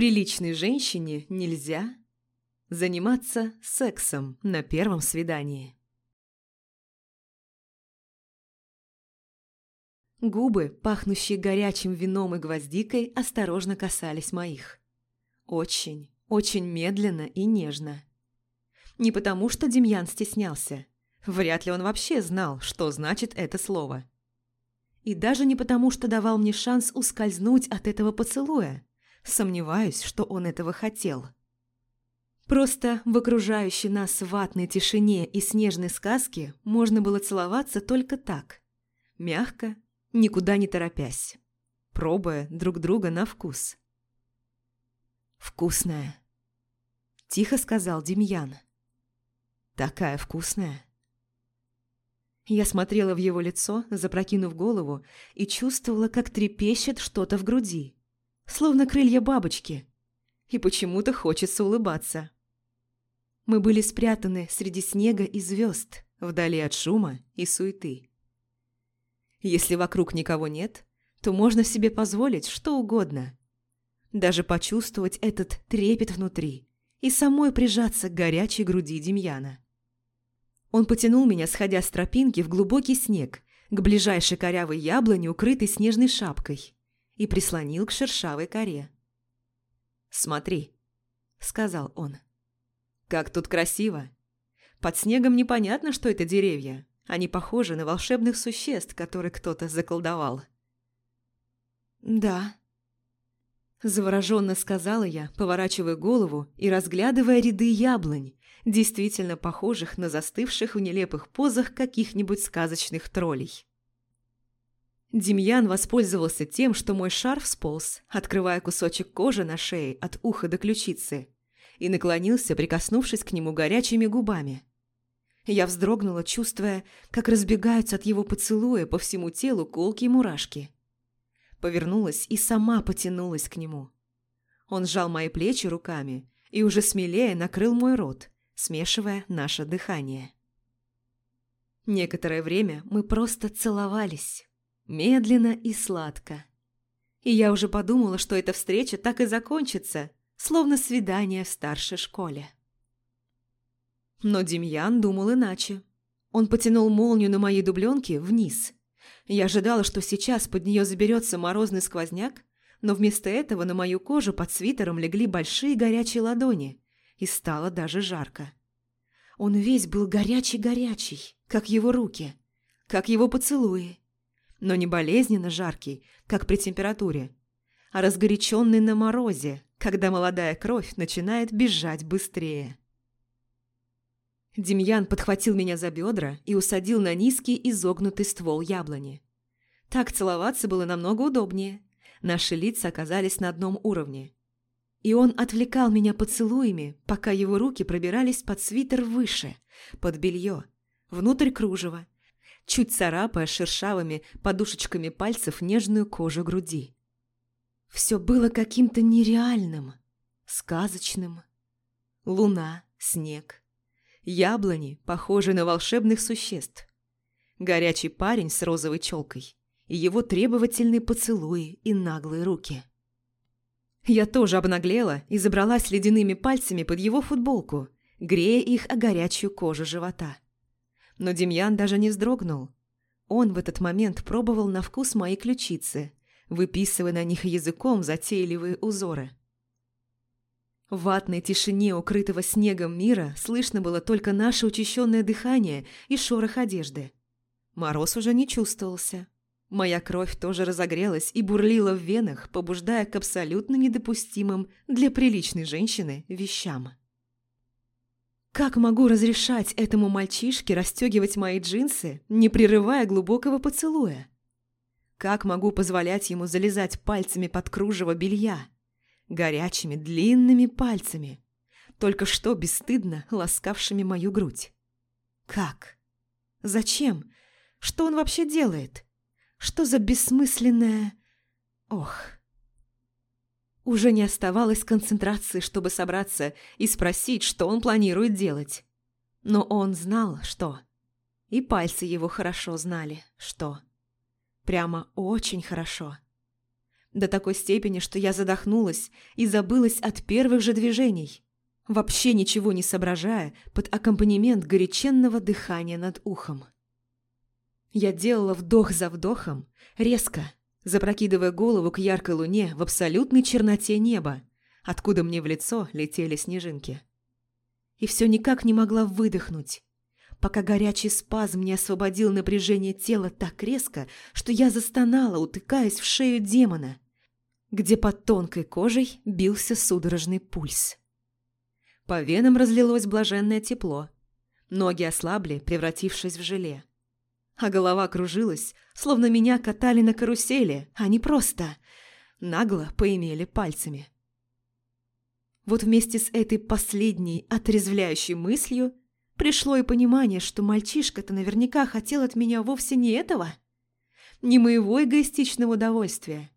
Приличной женщине нельзя заниматься сексом на первом свидании. Губы, пахнущие горячим вином и гвоздикой, осторожно касались моих. Очень, очень медленно и нежно. Не потому, что Демьян стеснялся. Вряд ли он вообще знал, что значит это слово. И даже не потому, что давал мне шанс ускользнуть от этого поцелуя. Сомневаюсь, что он этого хотел. Просто в окружающей нас ватной тишине и снежной сказке можно было целоваться только так. Мягко, никуда не торопясь. Пробуя друг друга на вкус. «Вкусная», – тихо сказал Демьян. «Такая вкусная». Я смотрела в его лицо, запрокинув голову, и чувствовала, как трепещет что-то в груди, словно крылья бабочки, и почему-то хочется улыбаться. Мы были спрятаны среди снега и звезд, вдали от шума и суеты. Если вокруг никого нет, то можно себе позволить что угодно. Даже почувствовать этот трепет внутри и самой прижаться к горячей груди Демьяна. Он потянул меня, сходя с тропинки в глубокий снег, к ближайшей корявой яблоне, укрытой снежной шапкой, и прислонил к шершавой коре. «Смотри», — сказал он. «Как тут красиво! Под снегом непонятно, что это деревья. Они похожи на волшебных существ, которые кто-то заколдовал». «Да», – завороженно сказала я, поворачивая голову и разглядывая ряды яблонь, действительно похожих на застывших в нелепых позах каких-нибудь сказочных троллей. Демьян воспользовался тем, что мой шарф сполз, открывая кусочек кожи на шее от уха до ключицы, и наклонился, прикоснувшись к нему горячими губами. Я вздрогнула, чувствуя, как разбегаются от его поцелуя по всему телу колки и мурашки. Повернулась и сама потянулась к нему. Он сжал мои плечи руками и уже смелее накрыл мой рот, смешивая наше дыхание. Некоторое время мы просто целовались, медленно и сладко. И я уже подумала, что эта встреча так и закончится, словно свидание в старшей школе. Но Демьян думал иначе. Он потянул молнию на моей дубленке вниз. Я ожидала, что сейчас под нее заберется морозный сквозняк, но вместо этого на мою кожу под свитером легли большие горячие ладони, и стало даже жарко. Он весь был горячий-горячий, как его руки, как его поцелуи, но не болезненно жаркий, как при температуре, а разгоряченный на морозе, когда молодая кровь начинает бежать быстрее. Демьян подхватил меня за бедра и усадил на низкий изогнутый ствол яблони. Так целоваться было намного удобнее. Наши лица оказались на одном уровне. И он отвлекал меня поцелуями, пока его руки пробирались под свитер выше, под белье, внутрь кружева, чуть царапая шершавыми подушечками пальцев нежную кожу груди. Все было каким-то нереальным, сказочным. Луна, снег, яблони, похожие на волшебных существ, горячий парень с розовой челкой и его требовательные поцелуи и наглые руки – я тоже обнаглела и забралась ледяными пальцами под его футболку, грея их о горячую кожу живота. Но Демьян даже не вздрогнул. Он в этот момент пробовал на вкус мои ключицы, выписывая на них языком затейливые узоры. В ватной тишине укрытого снегом мира слышно было только наше учащенное дыхание и шорох одежды. Мороз уже не чувствовался. Моя кровь тоже разогрелась и бурлила в венах, побуждая к абсолютно недопустимым для приличной женщины вещам. Как могу разрешать этому мальчишке расстегивать мои джинсы, не прерывая глубокого поцелуя? Как могу позволять ему залезать пальцами под кружево белья? Горячими, длинными пальцами, только что бесстыдно ласкавшими мою грудь. Как? Зачем? Что он вообще делает? Что за бессмысленное... Ох... Уже не оставалось концентрации, чтобы собраться и спросить, что он планирует делать. Но он знал, что. И пальцы его хорошо знали, что. Прямо очень хорошо. До такой степени, что я задохнулась и забылась от первых же движений, вообще ничего не соображая под аккомпанемент горяченного дыхания над ухом. Я делала вдох за вдохом, резко, запрокидывая голову к яркой луне в абсолютной черноте неба, откуда мне в лицо летели снежинки. И все никак не могла выдохнуть, пока горячий спазм не освободил напряжение тела так резко, что я застонала, утыкаясь в шею демона, где под тонкой кожей бился судорожный пульс. По венам разлилось блаженное тепло, ноги ослабли, превратившись в желе. А голова кружилась, словно меня катали на карусели, а не просто нагло поимели пальцами. Вот вместе с этой последней отрезвляющей мыслью пришло и понимание, что мальчишка-то наверняка хотел от меня вовсе не этого, не моего эгоистичного удовольствия.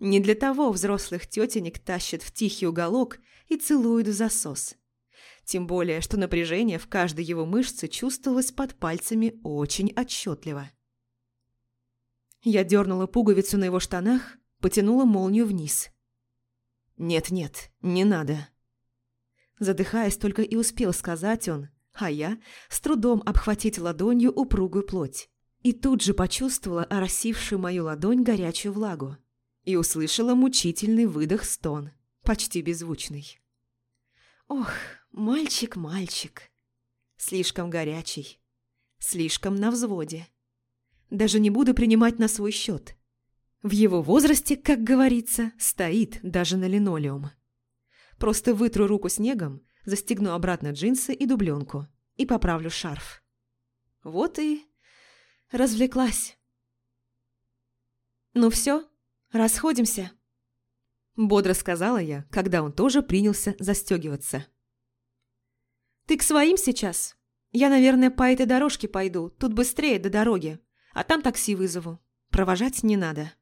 Не для того взрослых тетенек тащат в тихий уголок и целуют в засос. Тем более, что напряжение в каждой его мышце чувствовалось под пальцами очень отчетливо. Я дернула пуговицу на его штанах, потянула молнию вниз. «Нет-нет, не надо». Задыхаясь, только и успел сказать он, а я с трудом обхватить ладонью упругую плоть. И тут же почувствовала оросившую мою ладонь горячую влагу. И услышала мучительный выдох-стон, почти беззвучный. «Ох, мальчик, мальчик. Слишком горячий. Слишком на взводе. Даже не буду принимать на свой счет. В его возрасте, как говорится, стоит даже на линолеум. Просто вытру руку снегом, застегну обратно джинсы и дубленку и поправлю шарф. Вот и развлеклась. «Ну все, расходимся», – бодро сказала я, когда он тоже принялся застегиваться. «Ты к своим сейчас? Я, наверное, по этой дорожке пойду, тут быстрее до дороги, а там такси вызову. Провожать не надо».